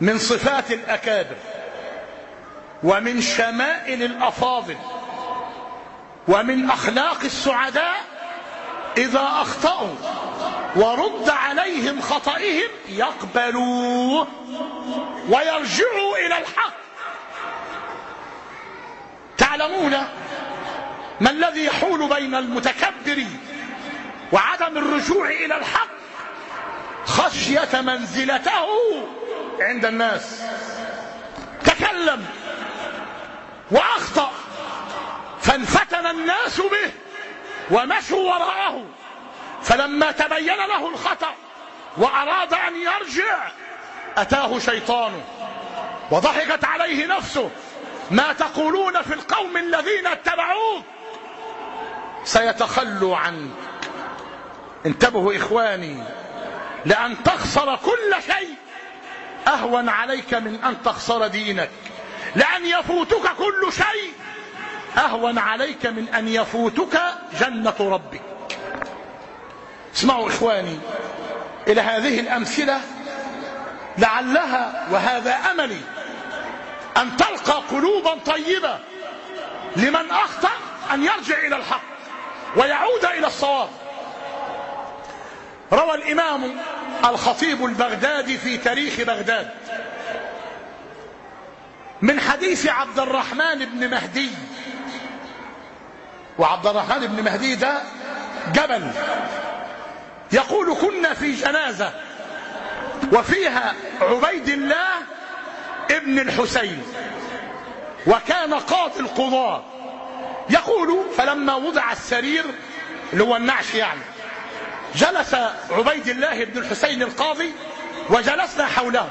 من صفات الأكابر ومن شمائل الأفاضل ومن أخلاق السعداء إذا أخطأوا ورد عليهم خطئهم يقبلوه ويرجعوا إلى الحق. تعلمون ما الذي يحول بين المتكبر وعدم الرجوع إلى الحق؟ خشية منزلته عند الناس. تكلم وأخطأ. فانفتن الناس به ومشوا وراءه. فلما تبين له الخطأ وأراد أن يرجع أتاه شيطانه وضحكت عليه نفسه. ما تقولون في القوم الذين اتبعوك؟ سيتخلوا عنك. انتبهوا إخواني لأن تخسر كل شيء. أهون عليك من أن تخسر دينك. لأن يفوتك كل شيء. أهون عليك من أن يفوتك جنة ربك. اسمعوا إخواني إلى هذه الأمثلة لعلها وهذا أملي أن تلقى قلوبا طيبة لمن أخطأ أن يرجع إلى الحق ويعود إلى الصواب. روى الإمام الخطيب البغدادي في تاريخ بغداد. من حديث عبد الرحمن بن مهدي. وعبد الرحمن بن مهدي ده جبل. يقول كنا في جنازة وفيها عبيد الله ابن الحسين وكان قاضي القضاة. يقول فلما وضع السرير اللي هو النعش يعني جلس عبيد الله بن الحسين القاضي وجلسنا حوله.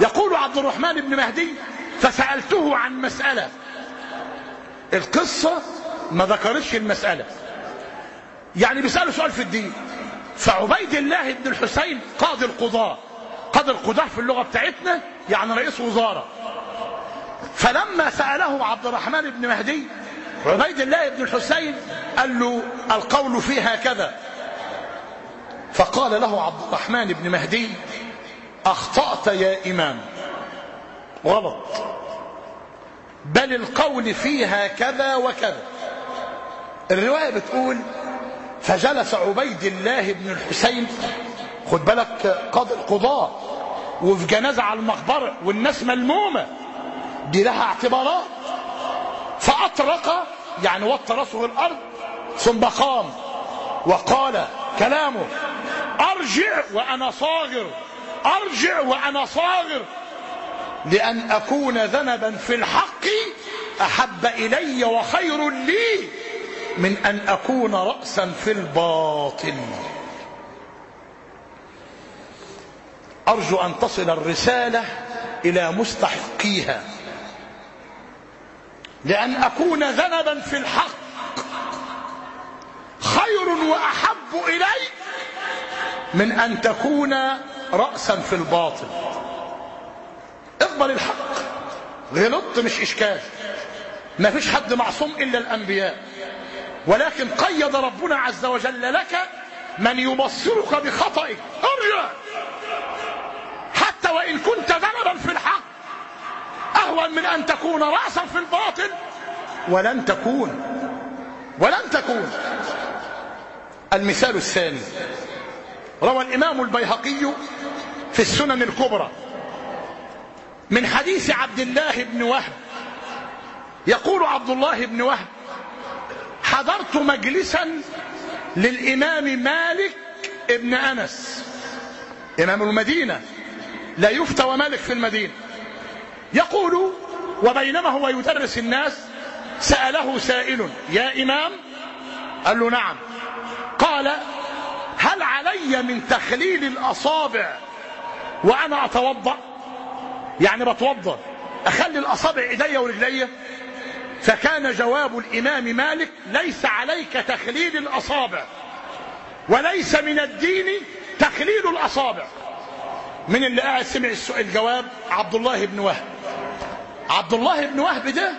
يقول عبد الرحمن بن مهدي فسألته عن مسألة. القصة ما ذكرتش المسألة. يعني بيسأله سؤال في الدين. فعبيد الله بن الحسين قاضي القضاة قاضي القضاة في اللغة بتاعتنا يعني رئيس وزارة. فلما سأله عبد الرحمن بن مهدي عبيد الله بن الحسين قال له القول فيها كذا. فقال له عبد الرحمن بن مهدي أخطأت يا إمام. غلط. بل القول فيها كذا وكذا. الرواية بتقول فجلس عبيد الله بن الحسين خد بالك قاضي القضاة وفي جنازة على المقبرة والناس ملمومة دي لها اعتبارات. فأطرق يعني وطى راسه الأرض ثم قام وقال كلامه. أرجع وأنا صاغر. أرجع وأنا صاغر. لأن أكون ذنبا في الحق أحب إلي وخير لي من أن أكون رأسا في الباطل أرجو أن تصل الرسالة إلى مستحقيها. لأن أكون ذنبا في الحق خير وأحب إلي من أن تكون رأسا في الباطل. اقبل الحق. غلطت مش إشكال. ما فيش حد معصوم إلا الأنبياء. ولكن قيد ربنا عز وجل لك من يبصرك بخطئك. ارجع حتى وإن كنت ذنبا في الحق أهون من أن تكون رأسا في الباطل. ولن تكون. ولن تكون. المثال الثاني. روى الإمام البيهقي في السنن الكبرى من حديث عبد الله بن وهب. يقول عبد الله بن وهب حضرت مجلسا للإمام مالك ابن أنس. إمام المدينة لا يفتى ومالك في المدينة. يقول وبينما هو يدرس الناس سأله سائل يا إمام؟ قال له نعم. علي من تخليل الأصابع. وأنا أتوضأ. يعني بتوضأ. أخلي الأصابع إيدي ورجلي فكان جواب الإمام مالك ليس عليك تخليل الأصابع. وليس من الدين تخليل الأصابع. من اللي قاعد سمع الجواب؟ عبد الله بن وهب. عبد الله بن وهب ده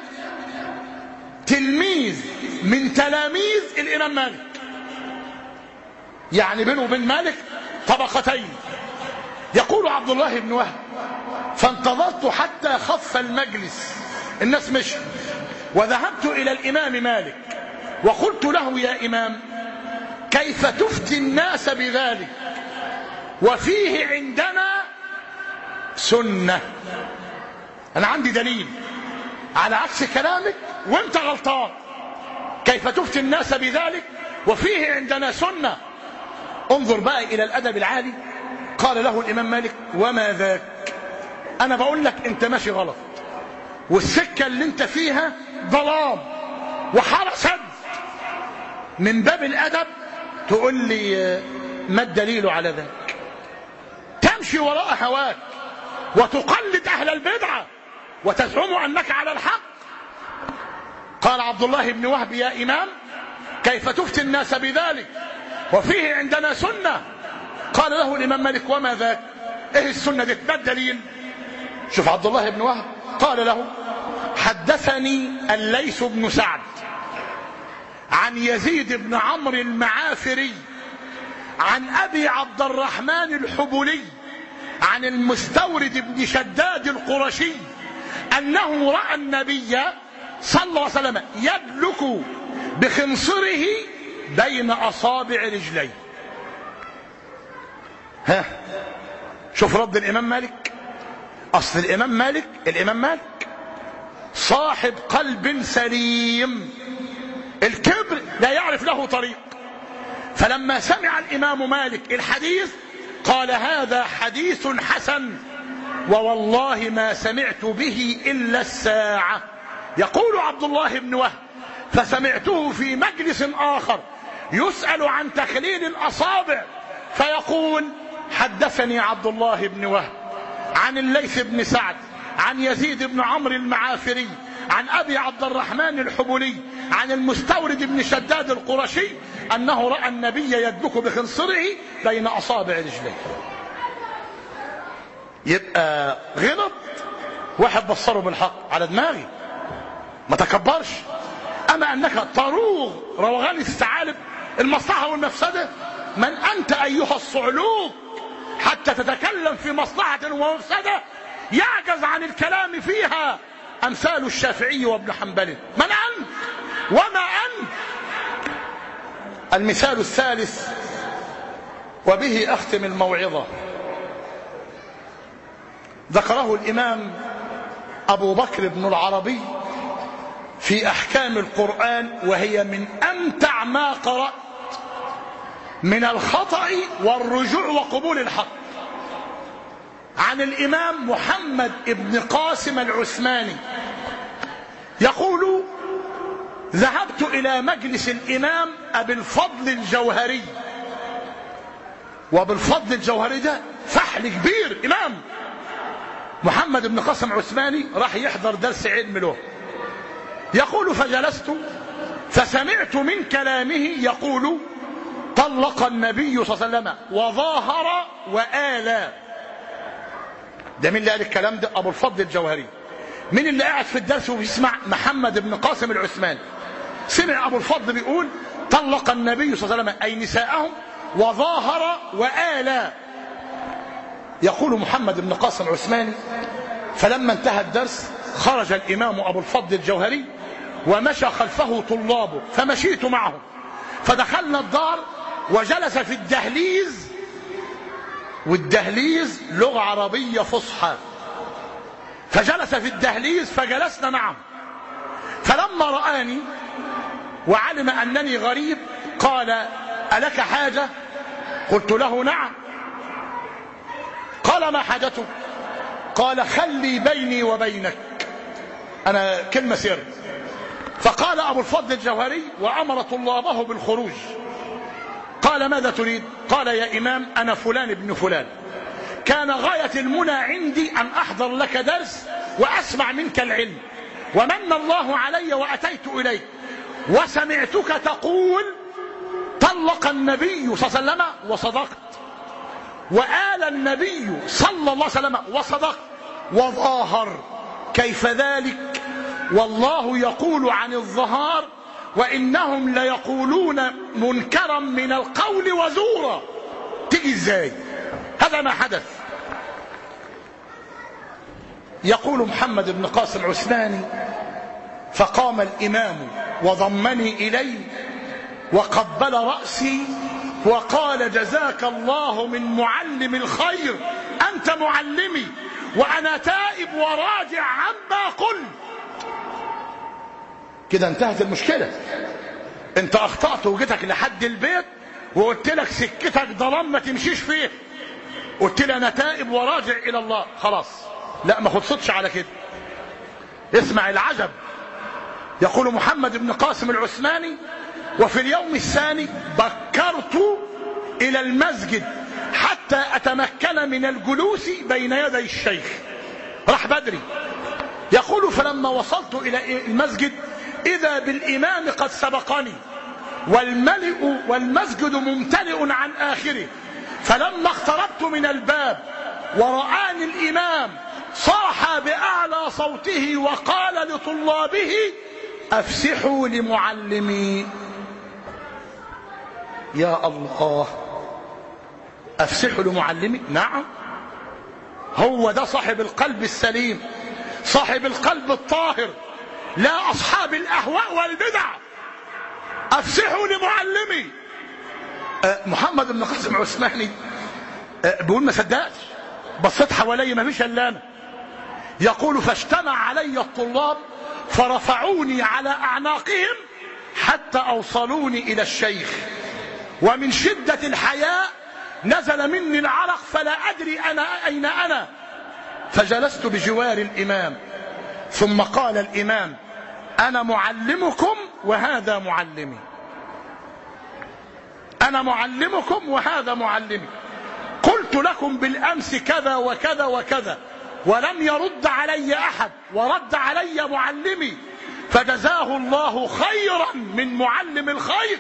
تلميذ من تلاميذ الإمام مالك. يعني بينه وبين مالك طبقتين. يقول عبد الله بن وهب فانتظرت حتى خف المجلس. الناس مشوا وذهبت إلى الإمام مالك وقلت له يا إمام كيف تفتي الناس بذلك؟ وفيه عندنا سنة. أنا عندي دليل. على عكس كلامك وأنت غلطان. كيف تفتي الناس بذلك؟ وفيه عندنا سنة. انظر بقى إلى الأدب العالي. قال له الإمام مالك وما ذاك؟ أنا بقول لك أنت ماشي غلط. والسكة اللي أنت فيها ظلام وحرسد من باب الأدب تقول لي ما الدليل على ذلك تمشي وراء هواك وتقلد أهل البدعة وتزعم أنك على الحق. قال عبد الله بن وهب يا إمام كيف تفتي الناس بذلك؟ وفيه عندنا سنة. قال له الإمام مالك وما ذاك؟ إيه السنة دي؟ ما الدليل؟ شوف عبد الله بن وهب قال له حدثني الليث بن سعد عن يزيد بن عمرو المعافري عن أبي عبد الرحمن الحبلي عن المستورد بن شداد القرشي أنه رأى النبي صلى الله عليه وسلم يدلك بخنصره بين أصابع رجليه ها؟ شوف رد الإمام مالك. أصل الإمام مالك الإمام مالك صاحب قلب سليم. الكبر لا يعرف له طريق. فلما سمع الإمام مالك الحديث قال هذا حديث حسن ووالله ما سمعت به إلا الساعة. يقول عبد الله بن وهب فسمعته في مجلس آخر. يسأل عن تخليل الأصابع. فيقول حدثني عبد الله بن وهب عن الليث بن سعد عن يزيد بن عمرو المعافري عن أبي عبد الرحمن الحبلي عن المستورد بن شداد القرشي أنه رأى النبي يدلك بخنصره بين أصابع رجليه. يبقى غلط. واحد بصره بالحق على دماغي. ما تكبرش. أما أنك تروغ روغان الثعالب المصلحة والمفسدة. من أنت أيها الصعلوك حتى تتكلم في مصلحة ومفسدة يعجز عن الكلام فيها أمثال الشافعي وابن حنبل. من أنت؟ وما أنت؟ المثال الثالث وبه أختم الموعظة. ذكره الإمام أبو بكر بن العربي في أحكام القرآن وهي من أمتع ما قرأت من الخطأ والرجوع وقبول الحق. عن الإمام محمد بن قاسم العثماني يقول ذهبت إلى مجلس الإمام أبي الفضل الجوهري. وبالفضل الجوهري ده فحل كبير إمام محمد بن قاسم عثماني راح يحضر درس علم له. يقول فجلست فسمعت من كلامه يقول طلق النبي صلى الله عليه وسلم وظاهر وآلى ده مين اللي قال الكلام ده؟ أبو الفضل الجوهري. مين اللي قاعد في الدرس وبيسمع محمد بن قاسم العثماني سمع أبو الفضل بيقول طلق النبي صلى الله عليه وسلم أي نساءهم وظاهر وآلى يقول محمد بن قاسم العثماني فلما انتهى الدرس خرج الإمام أبو الفضل الجوهري ومشى خلفه طلابه فمشيت معهم. فدخلنا الدار وجلس في الدهليز والدهليز لغة عربية فصحى. فجلس في الدهليز فجلسنا معه فلما رآني وعلم أنني غريب قال ألك حاجة؟ قلت له نعم. قال ما حاجته قال خلي بيني وبينك. أنا كلمة سر. فقال أبو الفضل الجوهري وأمر طلابه بالخروج. قال ماذا تريد؟ قال يا إمام أنا فلان ابن فلان. كان غاية المنى عندي أن أحضر لك درس وأسمع منك العلم. ومن الله علي وأتيت إليك. وسمعتك تقول طلق النبي صلى الله عليه وسلم وصدقت. وآل النبي صلى الله عليه وسلم وصدقت. وظاهر كيف ذلك؟ والله يقول عن الظهار وإنهم ليقولون منكرا من القول وزورا. تيجي إزاي؟ هذا ما حدث. يقول محمد بن قاسم عثماني فقام الإمام وضمني إليه وقبل رأسي وقال جزاك الله من معلم الخير أنت معلمي وأنا تائب وراجع عما قلت. كده انتهت المشكلة. انت أخطأت وجيتك لحد البيت وقلت لك سكتك ضلام ما تمشيش فيه. قلت لي أنا تائب وراجع إلى الله. خلاص. لا ما خلصتش على كده. اسمع العجب. يقول محمد بن قاسم العثماني وفي اليوم الثاني بكرت إلى المسجد حتى أتمكن من الجلوس بين يدي الشيخ. راح بدري. يقول فلما وصلت إلى المسجد إذا بالإمام قد سبقني. والملئ والمسجد ممتلئ عن آخره. فلما اقتربت من الباب ورآني الإمام صاح بأعلى صوته وقال لطلابه أفسحوا لمعلمي. يا الله. أفسحوا لمعلمي. نعم. هو ده صاحب القلب السليم. صاحب القلب الطاهر. لا أصحاب الأهواء والبدع. أفسحوا لمعلمي. أه محمد بن قاسم عثماني. أه بيقول ما صدقش. بصيت حوالي ما فيش إلا أنا. يقول فاجتمع علي الطلاب فرفعوني على أعناقهم حتى أوصلوني إلى الشيخ. ومن شدة الحياء نزل مني العرق فلا أدري أنا أين أنا. فجلست بجوار الإمام. ثم قال الإمام أنا معلمكم وهذا معلمي. أنا معلمكم وهذا معلمي. قلت لكم بالأمس كذا وكذا وكذا ولم يرد علي أحد ورد علي معلمي. فجزاه الله خيرا من معلم الخير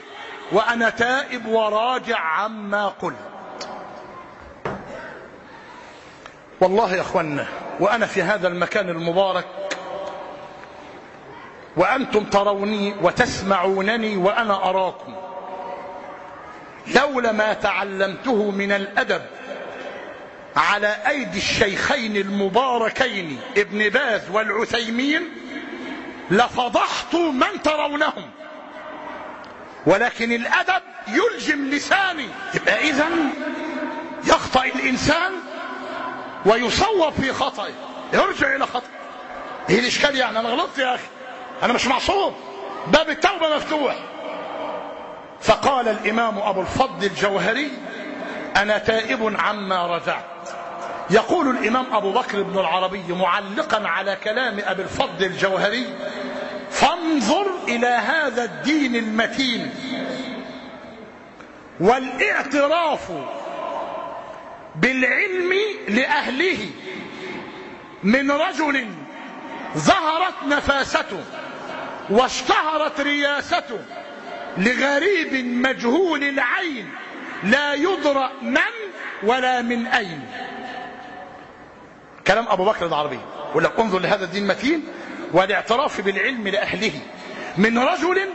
وأنا تائب وراجع عما قلت. والله يا اخوانا وأنا في هذا المكان المبارك وأنتم تروني وتسمعونني وأنا أراكم. لولا ما تعلمته من الأدب على أيدي الشيخين المباركين ابن باز والعثيمين لفضحت من ترونهم. ولكن الأدب يلجم لساني. يبقى إذا يخطأ الإنسان ويصوب في خطأه يرجع إلى خطأ إيه الإشكال يعني؟ أنا غلطت يا أخي. أنا مش معصوم. باب التوبة مفتوح. فقال الإمام أبو الفضل الجوهري أنا تائب عما رجعت. يقول الإمام أبو بكر بن العربي معلقا على كلام أبي الفضل الجوهري فانظر إلى هذا الدين المتين. والاعتراف بالعلم لأهله من رجل ظهرت نفاسته. واشتهرت رياسته لغريب مجهول العين لا يدرى من ولا من أين. كلام أبو بكر العربي. يقول لك انظر لهذا الدين المتين والاعتراف بالعلم لأهله. من رجل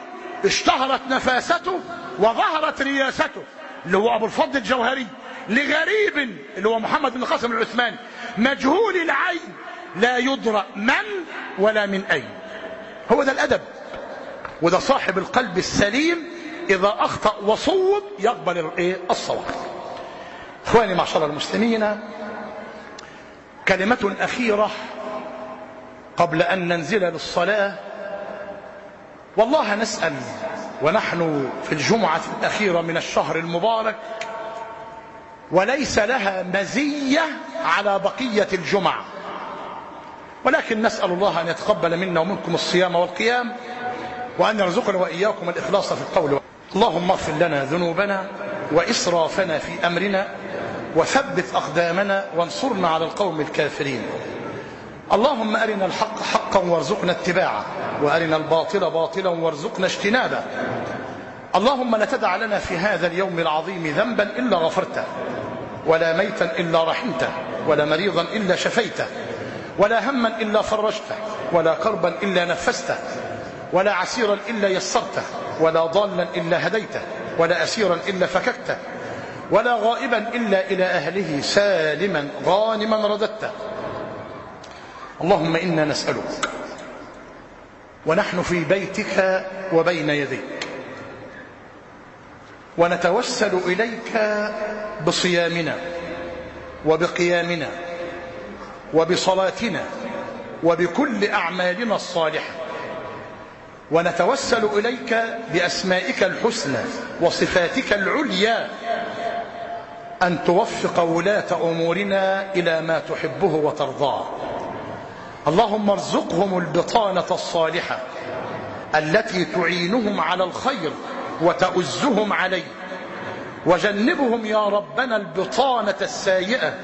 اشتهرت نفاسته وظهرت رياسته اللي هو أبو الفضل الجوهري لغريب اللي هو محمد بن قاسم العثماني. مجهول العين لا يدرى من ولا من أين. هو ده الأدب. وده صاحب القلب السليم إذا أخطأ وصوب يقبل الصواب. إخواني معشر المسلمين كلمة أخيرة قبل أن ننزل للصلاة. والله نسأل ونحن في الجمعة الأخيرة من الشهر المبارك وليس لها مزية على بقية الجمع ولكن نسأل الله أن يتقبل منا ومنكم الصيام والقيام وأن يرزقنا وإياكم الإخلاص في القول. اللهم اغفر لنا ذنوبنا وإسرافنا في أمرنا وثبت أقدامنا وانصرنا على القوم الكافرين. اللهم أرنا الحق حقا وارزقنا اتباعه وأرنا الباطل باطلا وارزقنا اجتنابه. اللهم لا تدع لنا في هذا اليوم العظيم ذنبا إلا غفرته ولا ميتا إلا رحمته ولا مريضا إلا شفيته. ولا هما إلا فرجته ولا كربا إلا نفسته ولا عسيرا إلا يسرته ولا ضالا إلا هديته ولا أسيرا إلا فككته ولا غائبا إلا إلى أهله سالما غانما رددته. اللهم إنا نسألك ونحن في بيتك وبين يديك ونتوسل إليك بصيامنا وبقيامنا وبصلاتنا وبكل أعمالنا الصالحة. ونتوسل إليك بأسمائك الحسنى وصفاتك العليا أن توفق ولاة أمورنا إلى ما تحبه وترضاه. اللهم ارزقهم البطانة الصالحة التي تعينهم على الخير وتؤزهم عليه. وجنبهم يا ربنا البطانة السيئة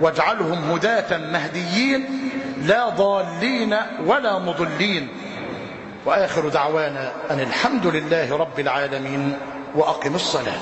واجعلهم هداة مهديين لا ضالين ولا مضلين. وآخر دعوانا أن الحمد لله رب العالمين وأقم الصلاة.